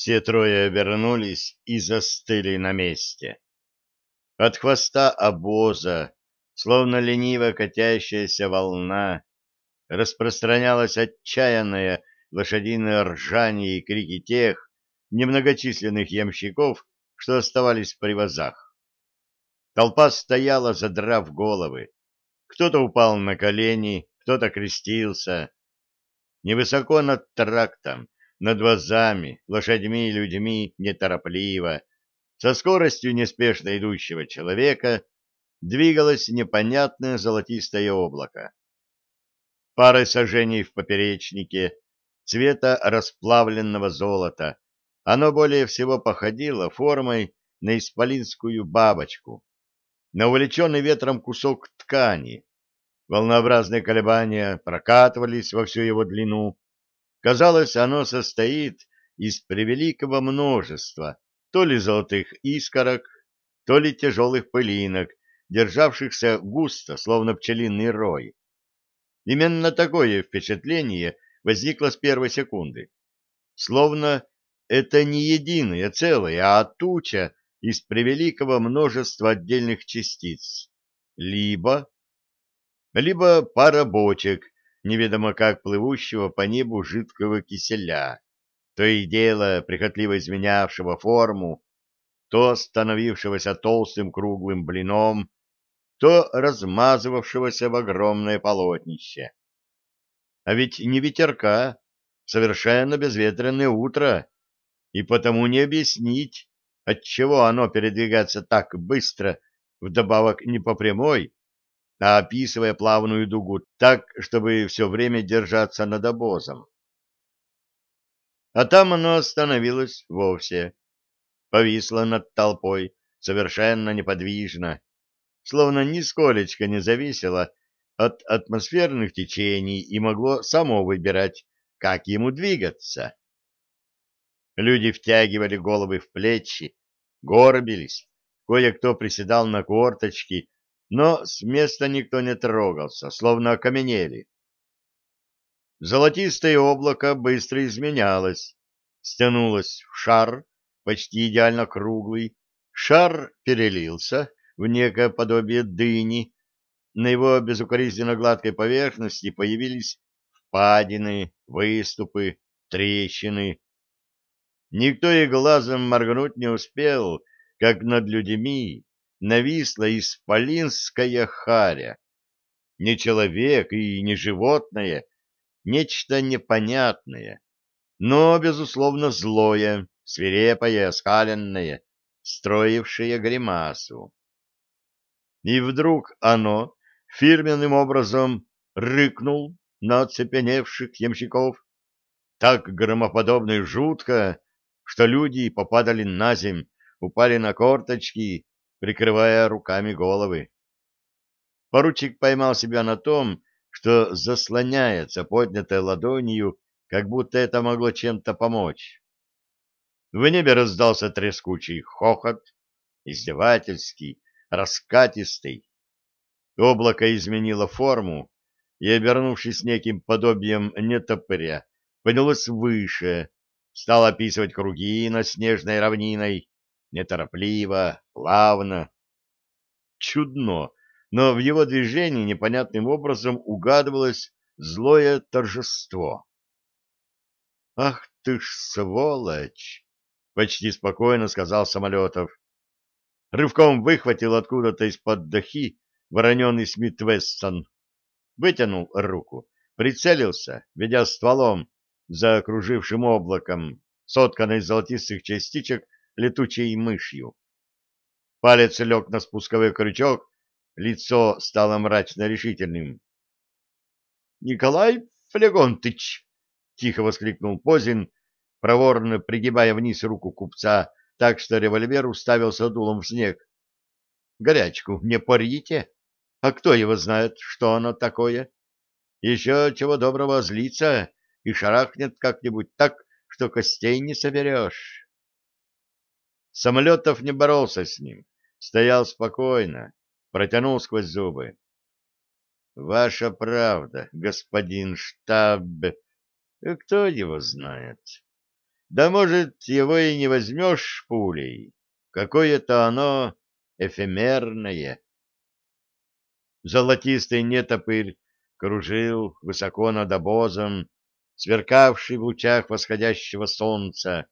Все трое обернулись и застыли на месте. От хвоста обоза, словно лениво катящаяся волна, распространялось отчаянное лошадиное ржание и крики тех немногочисленных ямщиков, что оставались в привозах. Толпа стояла, задрав головы. Кто-то упал на колени, кто-то крестился. Невысоко над трактом, над вазами, лошадьми и людьми неторопливо, со скоростью неспешно идущего человека, двигалось непонятное золотистое облако. Парой сажений в поперечнике, цвета расплавленного золота, оно более всего походило формой на исполинскую бабочку, на увлеченный ветром кусок ткани. Волнообразные колебания прокатывались во всю его длину. Казалось, оно состоит из превеликого множества то ли золотых искорок, то ли тяжелых пылинок, державшихся густо, словно пчелиный рой. Именно такое впечатление возникло с первой секунды. Словно это не единое целое, а туча из превеликого множества отдельных частиц. Либо... Либо пара бочек, неведомо как плывущего по небу жидкого киселя, то и дело прихотливо изменявшего форму, то становившегося толстым круглым блином, то размазывавшегося в огромное полотнище. А ведь не ветерка, совершенно безветренное утро, и потому не объяснить, отчего оно передвигается так быстро, вдобавок не по прямой, описывая плавную дугу так, чтобы все время держаться над обозом. А там оно остановилось вовсе, повисло над толпой, совершенно неподвижно, словно нисколечко не зависело от атмосферных течений и могло само выбирать, как ему двигаться. Люди втягивали головы в плечи, горбились, кое-кто приседал на корточки, но с места никто не трогался, словно окаменели. Золотистое облако быстро изменялось, стянулось в шар, почти идеально круглый, шар перелился в некое подобие дыни, на его безукоризненно гладкой поверхности появились впадины, выступы, трещины. Никто и глазом моргнуть не успел, как над людьми нависла исполинская харя. Не человек и не животное, нечто непонятное, но, безусловно, злое, свирепое, оскаленное, строившее гримасу. И вдруг оно фирменным образом рыкнул на оцепеневших ямщиков, так громоподобно и жутко, что люди попадали на земь, упали на корточки, прикрывая руками головы. Поручик поймал себя на том, что заслоняется поднятой ладонью, как будто это могло чем-то помочь. В небе раздался трескучий хохот, издевательский, раскатистый. Облако изменило форму и, обернувшись неким подобием нетопыря, поднялось выше, стал описывать круги над снежной равниной, неторопливо, плавно. Чудно, но в его движении непонятным образом угадывалось злое торжество. «Ах ты ж сволочь!» — почти спокойно сказал Самолетов. Рывком выхватил откуда-то из-под дахи вороненый Смит Вессон, вытянул руку, прицелился, ведя стволом за окружившим облаком, сотканной из золотистых частичек летучей мышью. Палец лег на спусковой крючок, Лицо стало мрачно решительным. — Николай Флегонтыч! — тихо воскликнул Позин, проворно пригибая вниз руку купца, так что револьвер уставился дулом в снег. — Горячку не порите? А кто его знает, что оно такое? Еще чего доброго злится и шарахнет как-нибудь так, что костей не соберешь. Самолетов не боролся с ним, стоял спокойно, протянул сквозь зубы. Ваша правда, господин штаб. Кто его знает? Да, может, его и не возьмешь пулей. Какое-то оно эфемерное. Золотистый нетопырь кружил высоко над обозом, сверкавший в лучах восходящего солнца,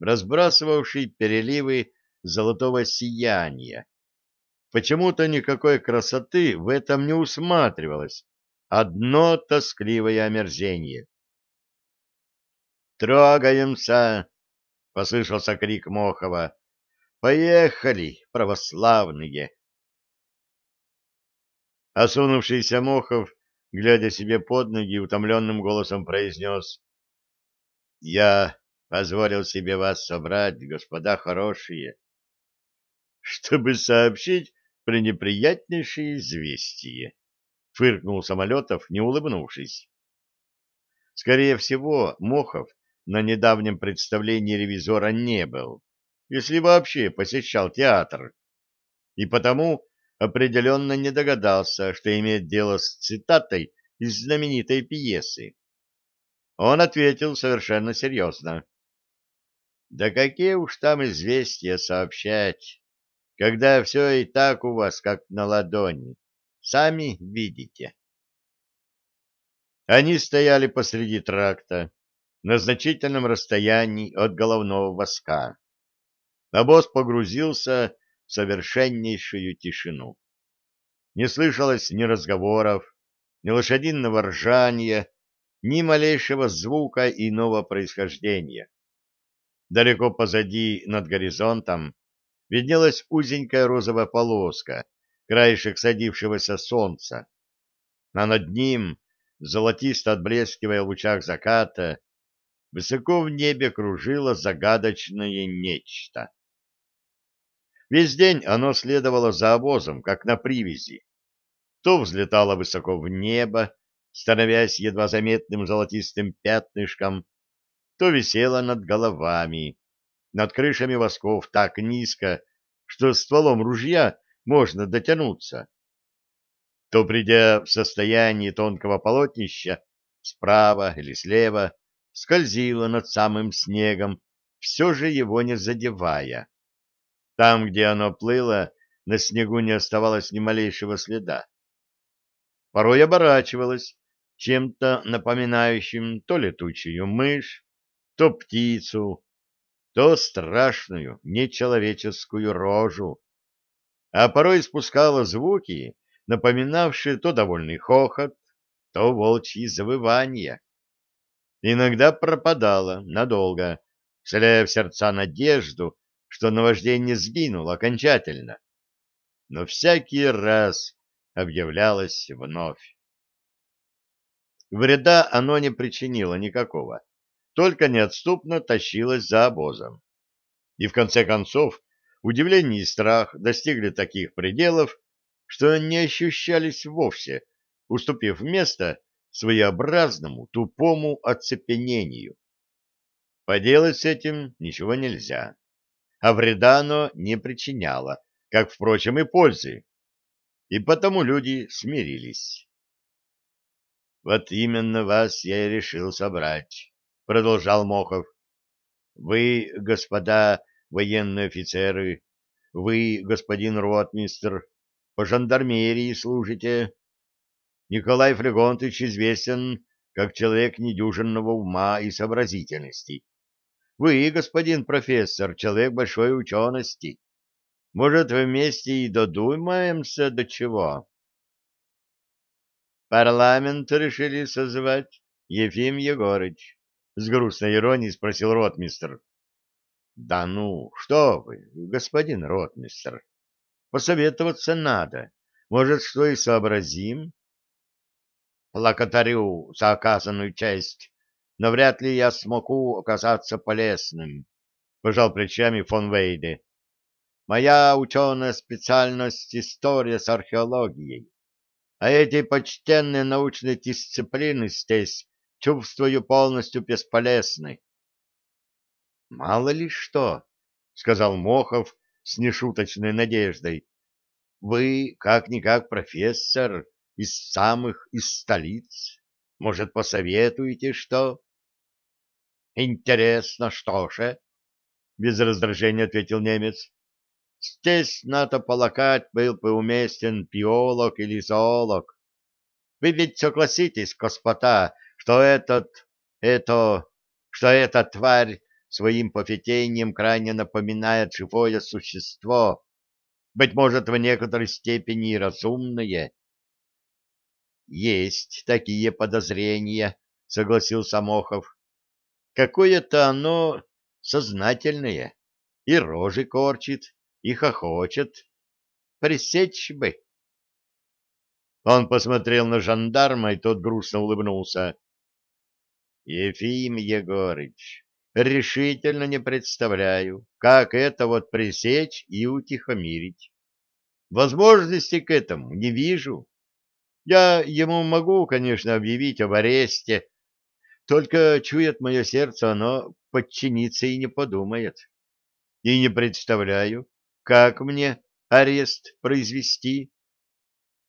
разбрасывавший переливы золотого сияния. Почему-то никакой красоты в этом не усматривалось, одно тоскливое омерзение. «Трогаемся!» — послышался крик Мохова. «Поехали, православные!» Осунувшийся Мохов, глядя себе под ноги, утомленным голосом произнес. — Я позволил себе вас собрать, господа хорошие, чтобы сообщить пренеприятнейшее известие. Фыркнул Самолетов, не улыбнувшись. Скорее всего, Мохов на недавнем представлении ревизора не был, если вообще посещал театр, и потому определенно не догадался, что имеет дело с цитатой из знаменитой пьесы. Он ответил совершенно серьезно. «Да какие уж там известия сообщать, когда все и так у вас как на ладони, сами видите». Они стояли посреди тракта, на значительном расстоянии от головного воска. Обоз погрузился совершеннейшую тишину. Не слышалось ни разговоров, ни лошадиного ржания, ни малейшего звука иного происхождения. Далеко позади, над горизонтом, виднелась узенькая розовая полоска, краешек садившегося солнца, а над ним, золотисто отблескивая в лучах заката, высоко в небе кружило загадочное нечто. Весь день оно следовало за обозом, как на привязи. То взлетало высоко в небо, становясь едва заметным золотистым пятнышком, то висело над головами, над крышами восков так низко, что стволом ружья можно дотянуться. То, придя в состояние тонкого полотнища, справа или слева, скользило над самым снегом, все же его не задевая. Там, где оно плыло, на снегу не оставалось ни малейшего следа. Порой оборачивалось, чем-то напоминающим то летучую мышь, то птицу, то страшную нечеловеческую рожу, а порой испускала звуки, напоминавшие то довольный хохот, то волчьи завывания. Иногда пропадала надолго, вселяя в сердца надежду, что наваждение сгинуло окончательно, но всякий раз объявлялось вновь. Вреда оно не причинило никакого, только неотступно тащилось за обозом. И в конце концов удивление и страх достигли таких пределов, что не ощущались вовсе, уступив место своеобразному тупому оцепенению. Поделать с этим ничего нельзя а вреда оно не причиняло, как, впрочем, и пользы. И потому люди смирились. «Вот именно вас я и решил собрать», — продолжал Мохов. «Вы, господа военные офицеры, вы, господин ротмистр, по жандармерии служите. Николай Флегонтович известен как человек недюжинного ума и сообразительности. Вы, господин профессор, человек большой учености. Может, вместе и додумаемся до чего? Парламент решили созвать, Ефим Егорыч. С грустной иронией спросил ротмистр. Да ну, что вы, господин ротмистр. Посоветоваться надо. Может, что и сообразим? Благодарю за оказанную честь, но вряд ли я смогу оказаться полезным, — пожал плечами фон Вейде. Моя ученая специальность — история с археологией, а эти почтенные научные дисциплины здесь, чувствую, полностью бесполезны. — Мало ли что, — сказал Мохов с нешуточной надеждой. — Вы, как-никак, профессор из самых из столиц. Может, посоветуете что? Интересно, что же? Без раздражения ответил немец. Здесь надо полагать, был бы уместен биолог или зоолог. Вы ведь согласитесь, господа, что этот, это, что эта тварь своим поведением крайне напоминает живое существо, быть может, в некоторой степени разумное. Есть такие подозрения, согласился Мохов. Какое-то оно сознательное, и рожи корчит, и хохочет. Пресечь бы. Он посмотрел на жандарма, и тот грустно улыбнулся. Ефим Егорыч, решительно не представляю, как это вот пресечь и утихомирить. Возможности к этому не вижу. Я ему могу, конечно, объявить об аресте, только чует мое сердце, оно подчиниться и не подумает. И не представляю, как мне арест произвести.